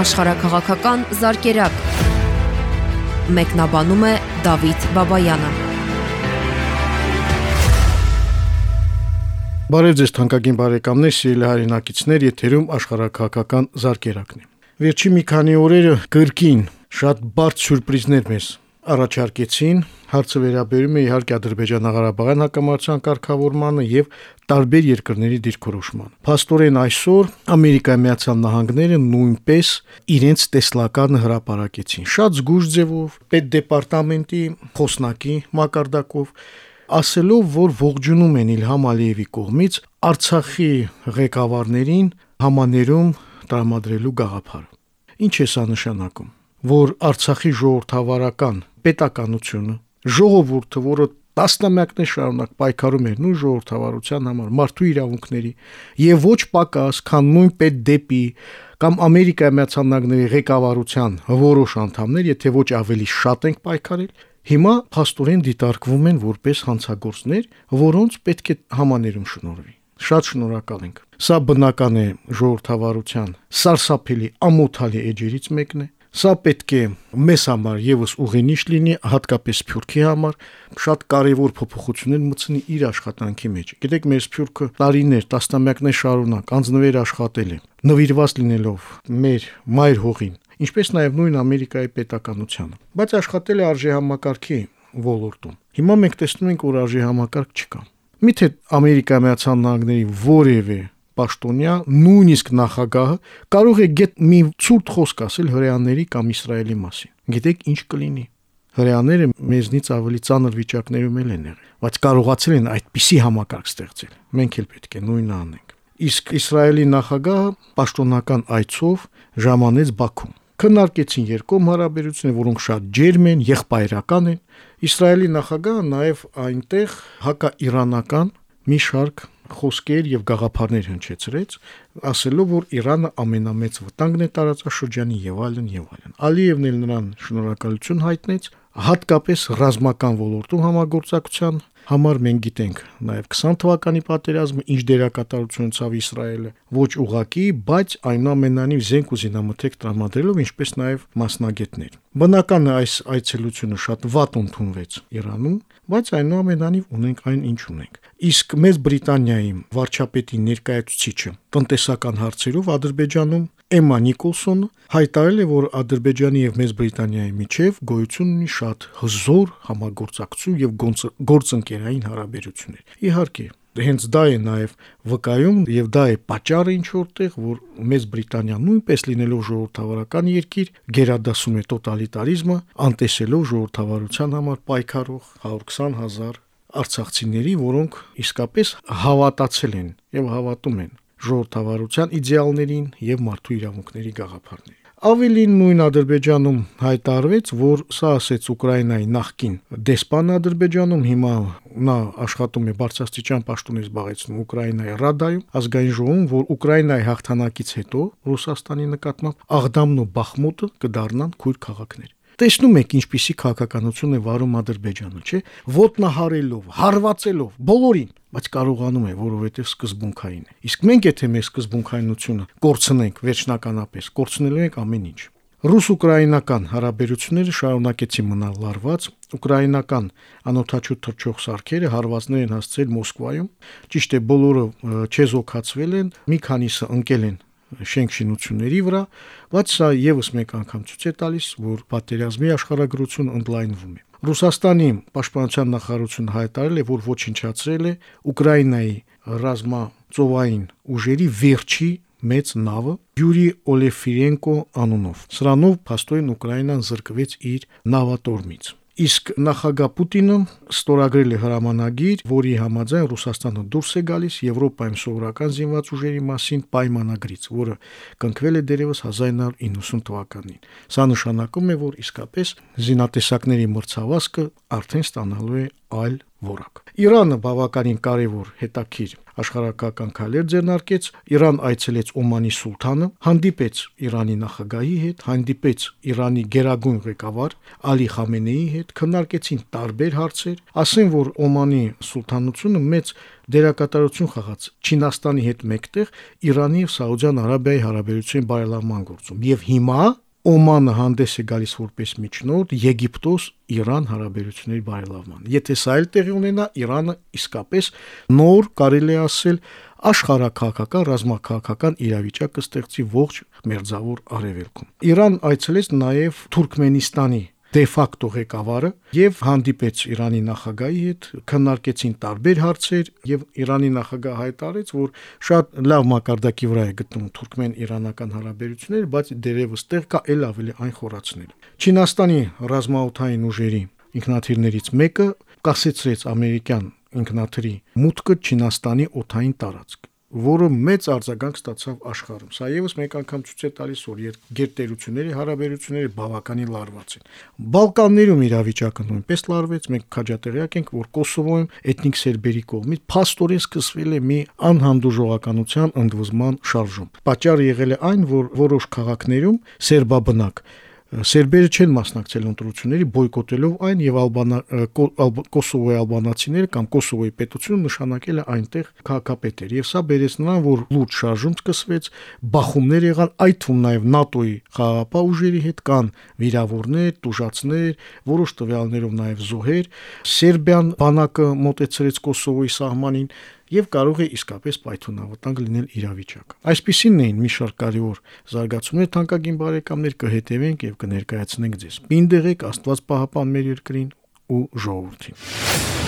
աշխարհակղական զարգերակ։ Մեկնաբանում է Դավիթ Բաբայանը։ Բարև ձեզ թանկագին բարեկամներ, սիրելի հայրենակիցներ, եթերում աշխարհակղական զարգերակն է։ Վերջի մի քանի օրերը կրկին շատ բարձ սյուրպրիզներ մեզ առաջարկեցին Հարցը վերաբերում է իհարկե Ադրբեջան-Ղարաբաղյան հակամարտության կարգավորմանը եւ տարբեր երկրների դիրքորոշմանը։ Փաստորեն այսօր Ամերիկայի Միացյալ Նահանգները նույնպես իրենց տեսլականը հրապարակեցին։ Շատ զգուշ ձևով պետդեպարտամենտի խոսնակի մակարդակով ասելով, որ ողջունում են Իլհամ Ալիևի կողմից Արցախի ղեկավարներին համաներում տրամադրելու գաղափարը։ Ինչ է սա նշանակում, որ Արցախի ժողովրդավարական պետականությունը ժողովուրդը, որը տասնամյակներ շարունակ պայքարում էր նույն ժողովրդավարության համար, մարդու իրավունքների եւ ոչ պակաս, քան նույն պետ դեպի կամ Ամերիկայի Միացյալ Նահանգների ղեկավարության որոշ անդամներ, եթե ոչ ավելի շատ ենք պայքարել, հիմա փաստորեն դիտարկվում են որպես հանցագործներ, որոնց պետք է համաներում շնորհվի։ Շատ շնորհակալ ենք։ Սա բնական է ժողովրդավարության սարսափելի ամոթալի էջերից մեկն է, Սա պետք է մեզ համար եւս ուղենիշ լինի, հատկապես Սփյուռքի համար, շատ կարևոր փոփոխություններ մտցնի իր աշխատանքի մեջ։ Գիտեք, մեր Սփյուռքը տարիներ, տասնամյակներ շարունակ անձնվեր աշխատել է, նվիրված լինելով մեր մայր հողին, ինչպես նաև նույն Ամերիկայի պետականությանը։ Բայց աշխատել է արժե համակարգի ոլորտում։ Հիմա մենք տեսնում ենք, որ արժե համակարգ չկա։ Միթե Ամերիկայի Միացյալ Նահանգների որևէ պաշտոնյա, նույնիսկ նախագահը կարող է գետ մի ցուրտ խոսք ասել հրեաների կամ Իսրայելի մասին։ Գիտեք ինչ կլինի։ Հրեաները մեզնից ավելի ծանր վիճակներում էլ են եղել, բայց կարողացել են այդպիսի համակարգ ստեղծել։ Մենք էլ պետք է նույնն անենք։ Իսկ Իսրայելի նախագահը պաշտոնական այցով ժամանեց Բաքու։ Քննարկեցին երկկողմ հարաբերությունները, որոնք շատ ջերմ են, եղբայրական են։ Իսրայելի նախագահը նաև այնտեղ հակաիրանական մի շարք խոսքեր եւ գաղափարներ հնչեցրեց, ասելով, որ Իրանը ամենամեծ վտանգն է տարածաշրջանի եւ այլն եւ այլն։ Ալիևն էլ նրան շնորհակալություն հայտնեց, հատկապես ռազմական ոլորտում համագործակցության համար մենք գիտենք նաև 20 թվականի պատերազմը ինչ դերակատարություն ցավ Իսրայելը ոչ ուղակի, բայց այնուամենայնիվ զենք ու զինամթերք տրամադրելով, ինչպես նաև մասնագետներ։ Բնական է այս այցելությունը շատ վատ ընդունվեց Իրանում, բայց այնուամենայնիվ ունենք այն ինչ ունենք։ Իսկ մեծ Բրիտանիայի վարչապետի ներկայացուցիչը տնտեսական հարցերով Ադրբեջանում Էմմա Նիկոլսոնը հայտարարել է, որ Ադրբեջանի եւ Մեծ Բրիտանիայի միջև գոյություն ունի շատ հզոր համագործակցություն եւ գործընկերային հարաբերություններ։ Իհարկե, հենց դա է նաև վկայում եւ դա է պատճառը ինչ որտեղ որ Մեծ Բրիտանիան նույնպես լինելով ժողովրդավարական երկիր գերադասում է տոտալիտարիզմը անտեսելով ժողովրդավարության համար պայքարող 120 հազար արցախցիների, որոնք իսկապես հավատացել են եւ հավատում են ժողովրդավարության իդեալներին եւ մարդու իրավունքների գաղափարներին։ Ավելին նույն Ադրբեջանում հայտարարվեց, որ սա ասեց Ուկրաինայի նախկին դեսպան Ադրբեջանում, հիմա նա աշխատում է բարձրաստիճան պաշտոններ զբաղեցնում Ուկրաինայի Ռադայում, ազգային ժողովում, որ Ուկրաինայի հաղթանակից հետո Ռուսաստանի նկատմամբ Աղդամն ու Բախմուտը կդառնան քույր քաղաքներ տեսնում եք ինչպիսի քաղաքականություն է վարում Ադրբեջանը, չէ՞, ոտնահարելով, հարվածելով բոլորին, բայց կարողանում է, որովհետև սկզբունքային է։ Իսկ մենք եթե մեր սկզբունքայինությունը կորցնենք վերջնականապես, կորցնելու ենք ամեն ինչ։ Ռուս-ուկրաինական հարաբերությունները շարունակեցին մնալ լարված, ուկրաինական անօթաչու թռչող սարքերը հարվածներ են հասցրել Մոսկվայում։ Ճիշտ է, բոլորը չեզոքացվել են, մի քանիսը ընկել են շենք շինությունների վրա, բայց սա եւս մեկ անգամ ցույց է տալիս, որ պատերազմի աշխարհագրությունը ընդլայնվում է։ Ռուսաստանի պաշտպանության նախարարությունը հայտարարել է, որ ոչնչացրել է Ուկրաինայի ռազմածովային ուժերի վերջի մեծ նավը Յուրի Օլեֆիրենկո անունով։ Սրանով փաստորեն Ուկրաինան զրկվեց իր նավատորմից։ Իսկ նախագահ Պուտինը ստորագրել է հրամանագիր, որի համաձայն Ռուսաստանը դուրս է գալիս Եվրոպայում սովորական զինված ուժերի մասին պայմանագրից, որը կնքվել է դերևս 1990 թվականին։ Սա նշանակում է, որ իսկապես զինատեսակների մրցավազքը արդեն ստանալու է այլ որակ։ Իրանը բավականին կարևոր հետաքրիր աշխարհակական քայլեր ձեռնարկեց, Իրան այցելեց Օմանի սուլթանը, հանդիպեց Իրանի նախագահի հետ, հանդիպեց Իրանի գերագույն ղեկավար Ալի Խամենեի հետ, քննարկեցին տարբեր հարցեր, ասեն որ Օմանի սուլթանությունը մեծ դերակատարություն խաղաց Չինաստանի հետ մեկտեղ Իրանի եւ Սաուդյան Արաբիայի հարաբերությունների բարելավման գործում։ Եվ հիմա Օմանը հանդես է գալիս որպես միջնորդ Եգիպտոս-Իրան հարաբերությունների բարելավման։ Եթե սա էլ տեղի ունենա, Իրանը իսկապես նոր կարելի է ասել աշխարհակաղակական ռազմաքաղաքական իրավիճակ կստեղծի ողջ մերձավոր արևելքում։ Իրան այցելեց նաև Թուրքմենիստանի դե ֆակտո ղեկավարը եւ հանդիպեց Իրանի նախագահի հետ, քննարկեցին տարբեր հարցեր եւ Իրանի նախագահը հայտարարեց, որ շատ լավ մակարդակի վրա է գտնվում թուրքմեն-իրանական հարաբերությունները, բայց դերևս տեղ կա ել ավելի այն խորացնել։ Չինաստանի ռազմաօթային ուժերի ինքնաթիռներից մեկը կասեցրեց ամերիկյան ինքնաթրի մուտքը Չինաստանի օթային տարածք որը մեծ արձագանք ստացավ աշխարհում։ Սա եւս մեկ անգամ ցույց է տալիս, որ երկերտերությունների հարաբերությունները բավականին լարված են։ Բալկաններում իրավիճակը նույնպես լարվեց, մենք քաջատեղյակ ենք, որ Կոսովոյում էթնիկ սերբերի կողմից փաստորեն սկսվել է մի անհանդուրժողականության ընդվզման շարժում։ Պատճառը եղել է այն, որ որոշ քաղաքներում սերբաբնակ Սերբերը չեն մասնակցել ընտրությունների բոյկոտելով այն եւ Ալբանա Կոսովոյի ալբանացիները կամ Կոսովոյի պետությունը նշանակել է այնտեղ քաղաքապետեր եւ սա բերեց նրան որ լուրջ շարժում սկսվեց բախումներ եղան այդ թվում նաեւ ՆԱՏՕ-ի խաղապահ ուժերի հետ կան վիրավորներ, տուժածներ, որոշ տվյալներով նաեւ զոհեր Սերբիան բանակը մոտեցրեց Կոսովոյի սահմանին եւ կարող է իսկապես պայթունավտանգ լինել իրավիճակը։ Այսպիսին էին մի շարք կարևոր զարգացումներ թանկագին բարեկամներ կհետևենք եւ կներկայացնենք ձեզ։ Պինդեղեք Աստված պահապան մեր երկրին ու ժողովրդին։